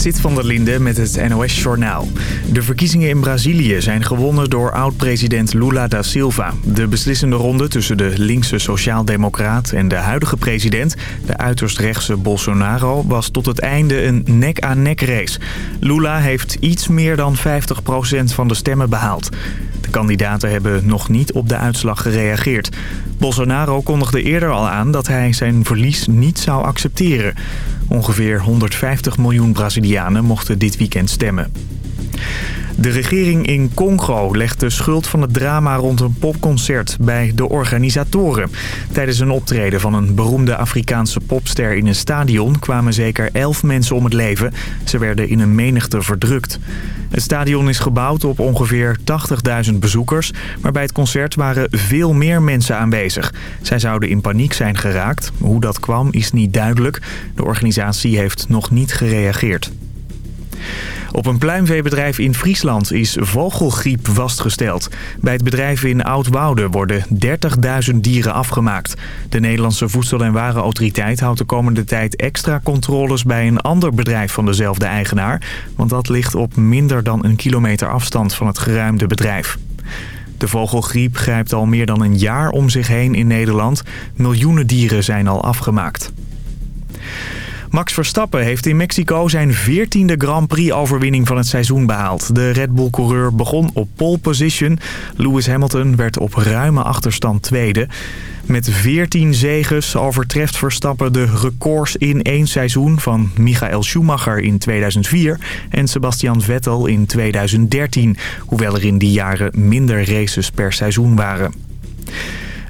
Sit van der Linde met het NOS-journaal. De verkiezingen in Brazilië zijn gewonnen door oud-president Lula da Silva. De beslissende ronde tussen de linkse sociaaldemocraat en de huidige president... de uiterst rechtse Bolsonaro was tot het einde een nek-aan-nek race. Lula heeft iets meer dan 50% van de stemmen behaald. Kandidaten hebben nog niet op de uitslag gereageerd. Bolsonaro kondigde eerder al aan dat hij zijn verlies niet zou accepteren. Ongeveer 150 miljoen Brazilianen mochten dit weekend stemmen. De regering in Congo legt de schuld van het drama rond een popconcert bij de organisatoren. Tijdens een optreden van een beroemde Afrikaanse popster in een stadion kwamen zeker elf mensen om het leven. Ze werden in een menigte verdrukt. Het stadion is gebouwd op ongeveer 80.000 bezoekers, maar bij het concert waren veel meer mensen aanwezig. Zij zouden in paniek zijn geraakt. Hoe dat kwam is niet duidelijk. De organisatie heeft nog niet gereageerd. Op een pluimveebedrijf in Friesland is vogelgriep vastgesteld. Bij het bedrijf in Oudwoude worden 30.000 dieren afgemaakt. De Nederlandse Voedsel- en Warenautoriteit houdt de komende tijd extra controles bij een ander bedrijf van dezelfde eigenaar. Want dat ligt op minder dan een kilometer afstand van het geruimde bedrijf. De vogelgriep grijpt al meer dan een jaar om zich heen in Nederland. Miljoenen dieren zijn al afgemaakt. Max Verstappen heeft in Mexico zijn 14e Grand Prix-overwinning van het seizoen behaald. De Red Bull-coureur begon op pole position. Lewis Hamilton werd op ruime achterstand tweede. Met 14 zegens overtreft Verstappen de records in één seizoen van Michael Schumacher in 2004 en Sebastian Vettel in 2013. Hoewel er in die jaren minder races per seizoen waren.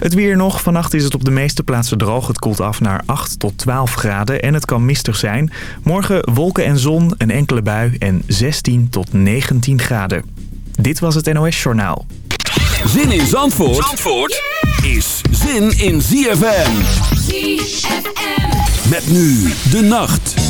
Het weer nog. Vannacht is het op de meeste plaatsen droog. Het koelt af naar 8 tot 12 graden en het kan mistig zijn. Morgen wolken en zon, een enkele bui en 16 tot 19 graden. Dit was het NOS Journaal. Zin in Zandvoort, Zandvoort is zin in ZFM. ZFM. Met nu de nacht.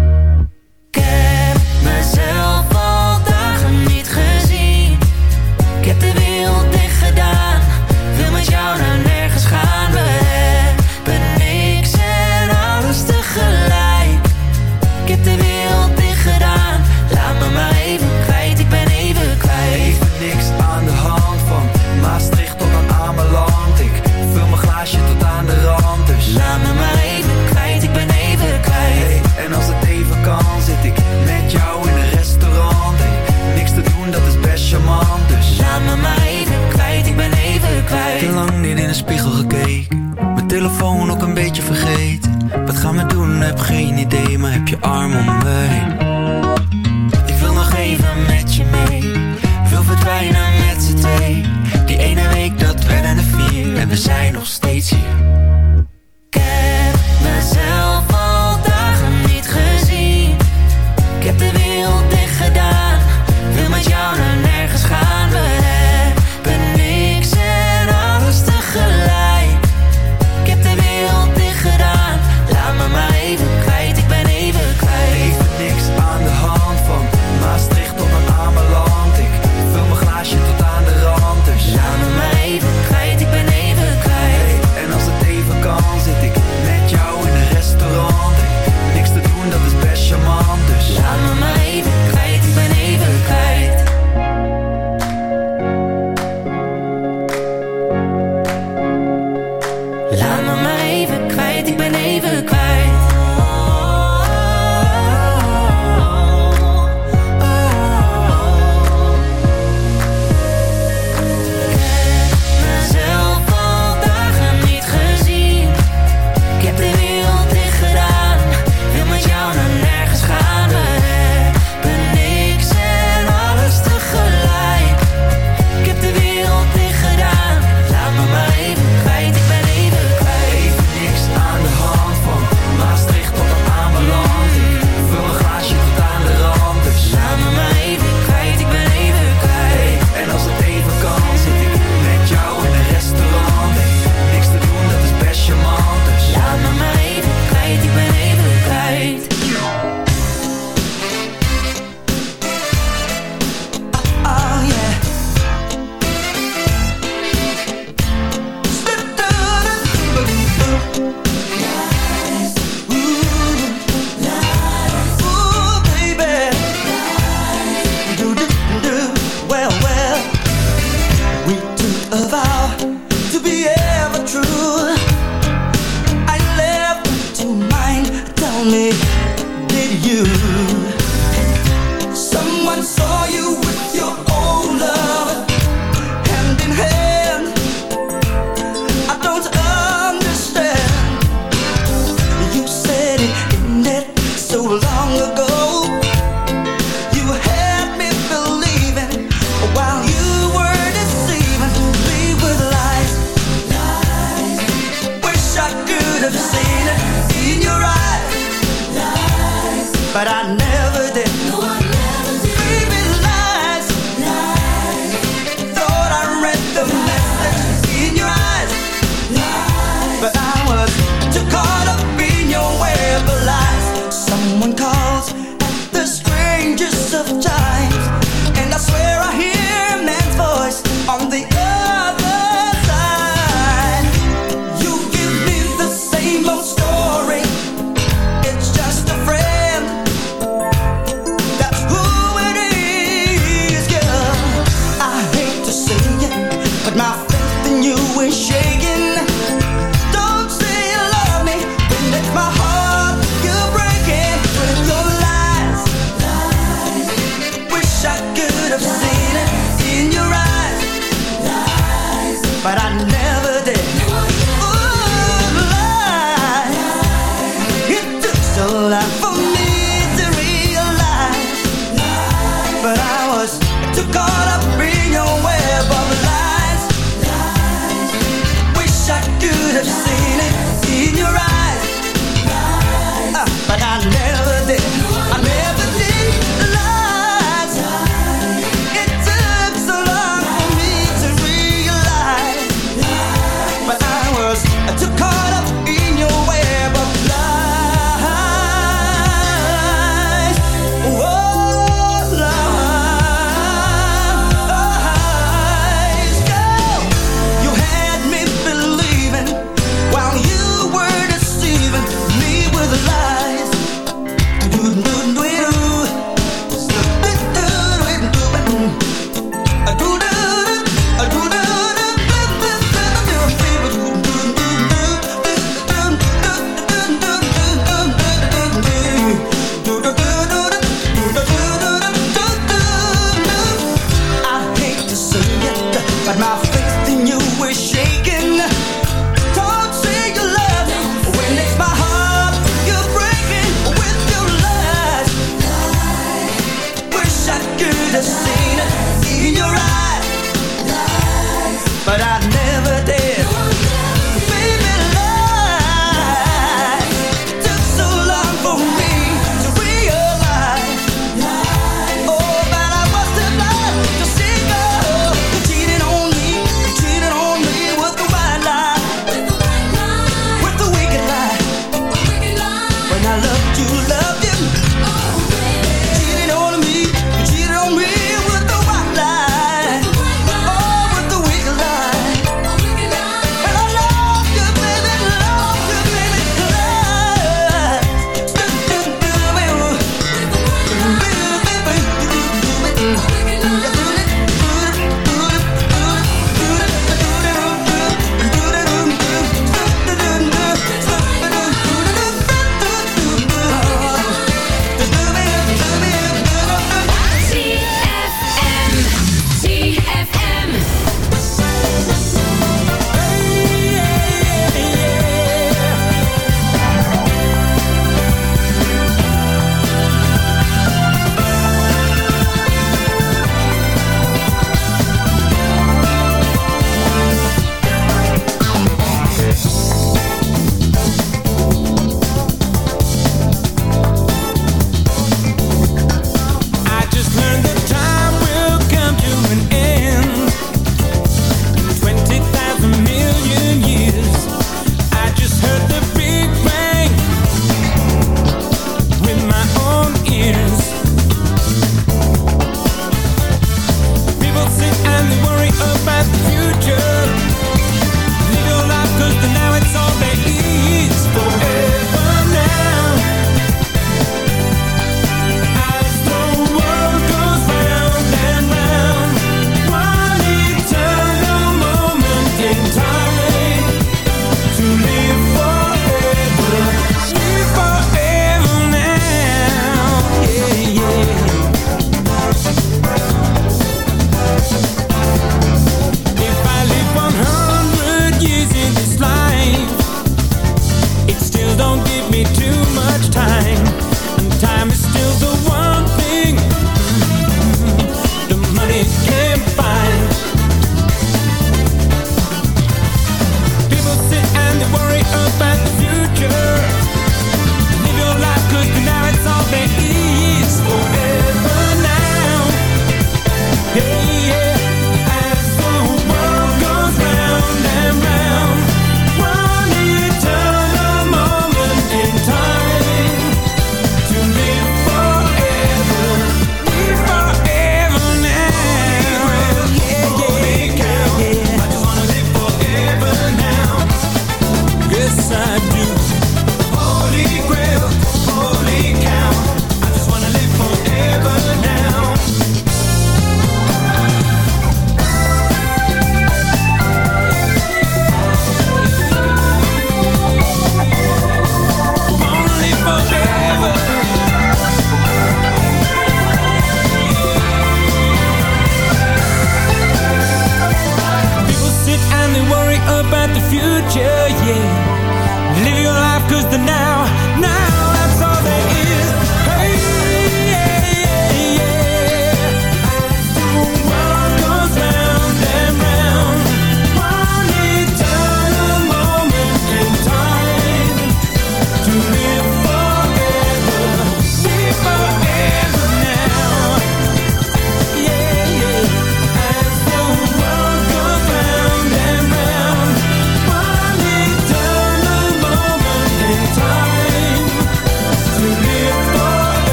arm om mij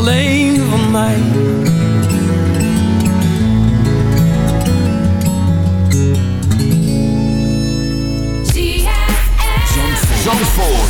Alleen van mij. Zandvoort.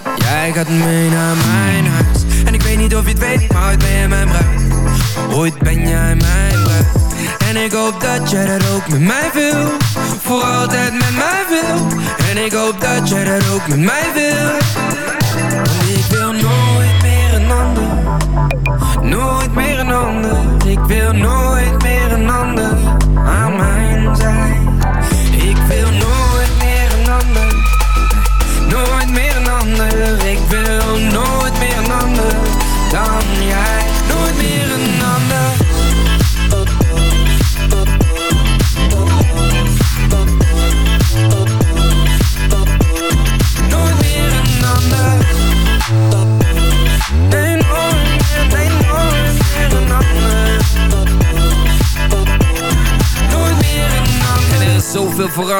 Jij gaat mee naar mijn huis. En ik weet niet of je het weet, maar ooit ben je mijn bruid. Ooit ben jij mijn bruid. En ik hoop dat jij dat ook met mij wil. Voor altijd met mij wil. En ik hoop dat jij dat ook met mij wil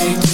knowledge.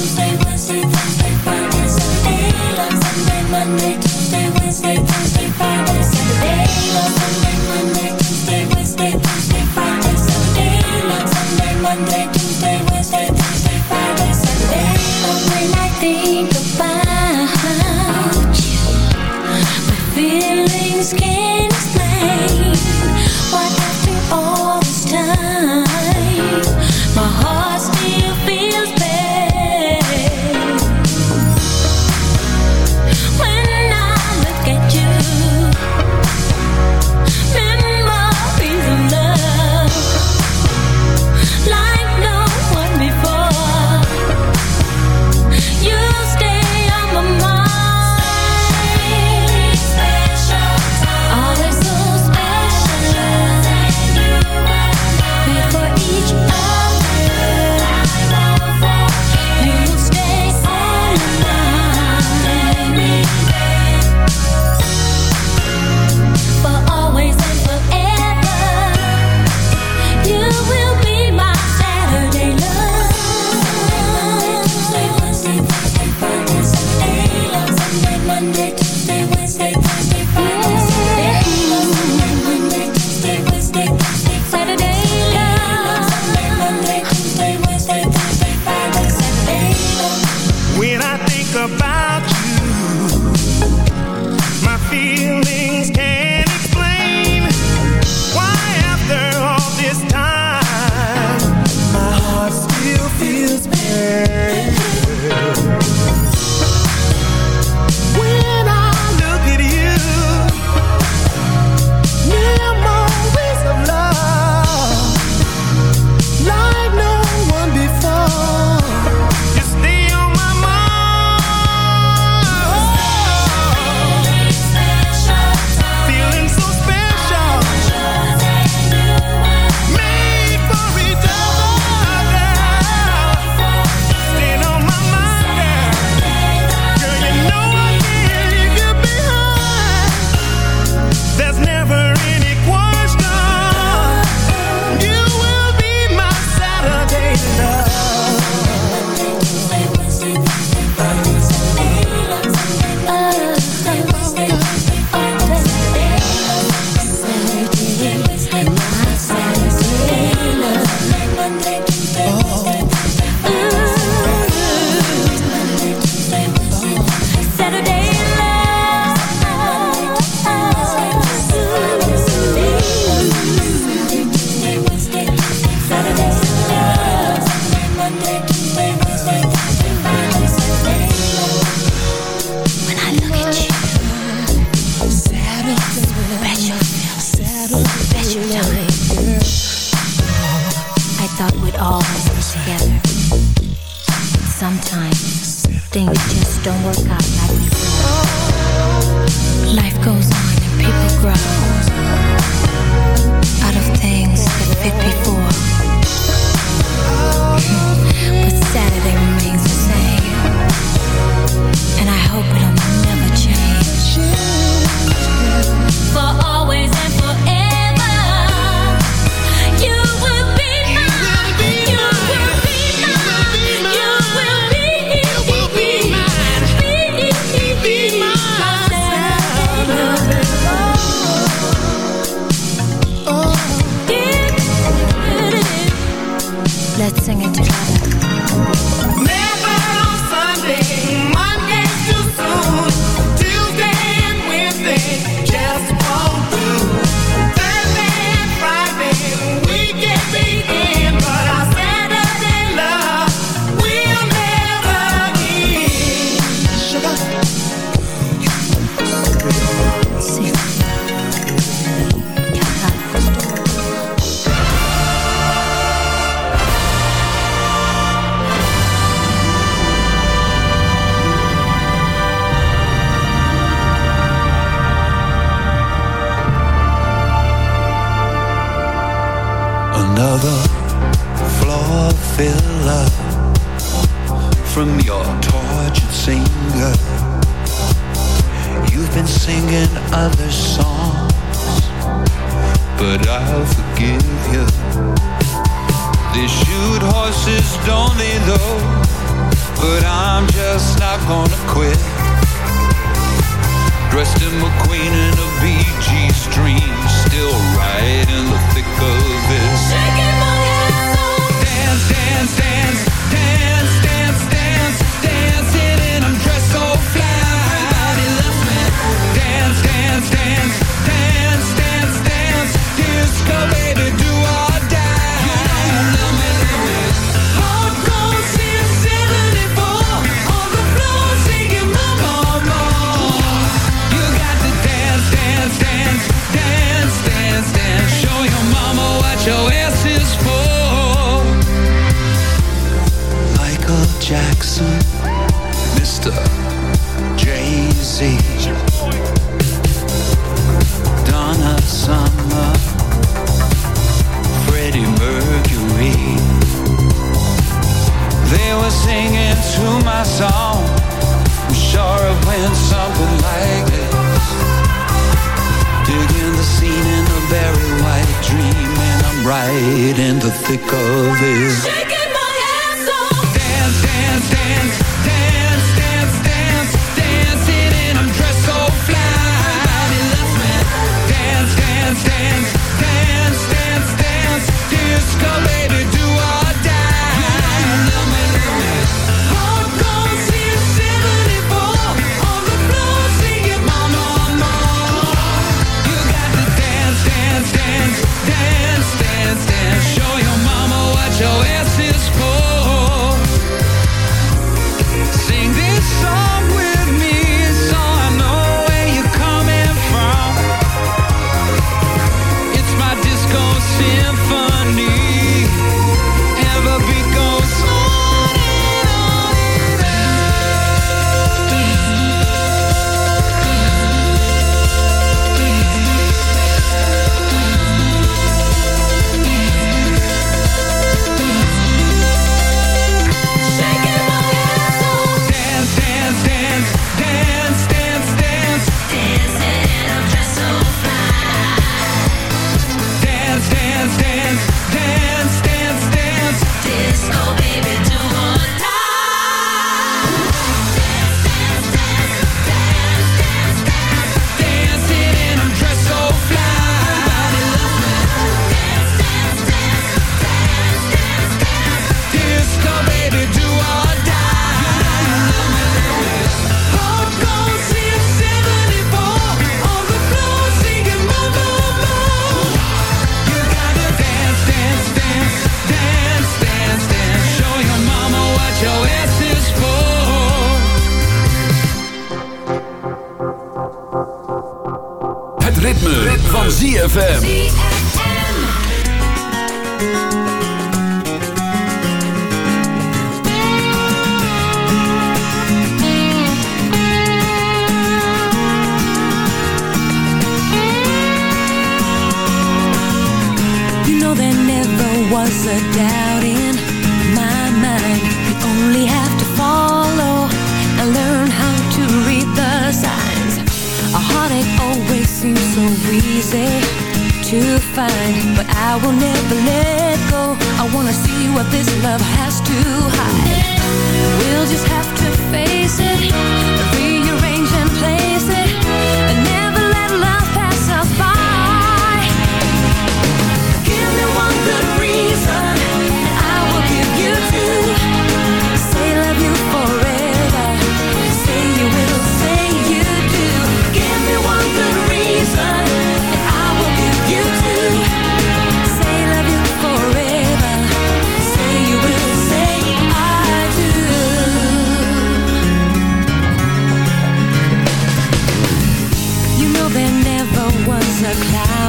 Thick of it.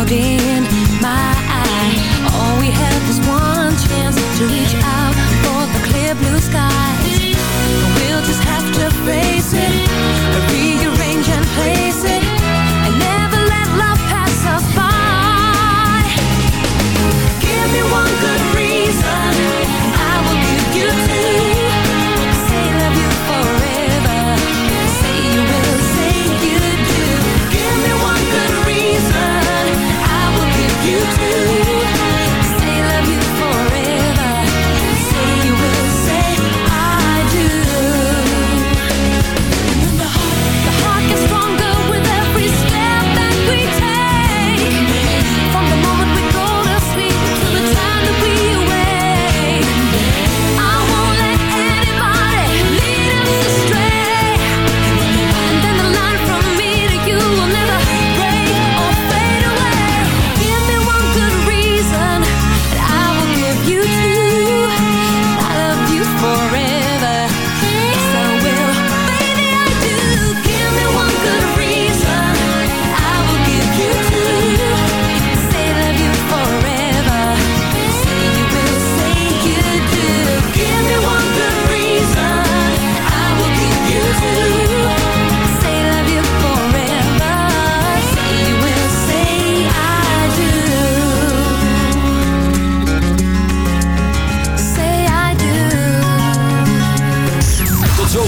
cloud in my eye. All we have is one chance to reach out for the clear blue skies. We'll just have to face it, rearrange and place it.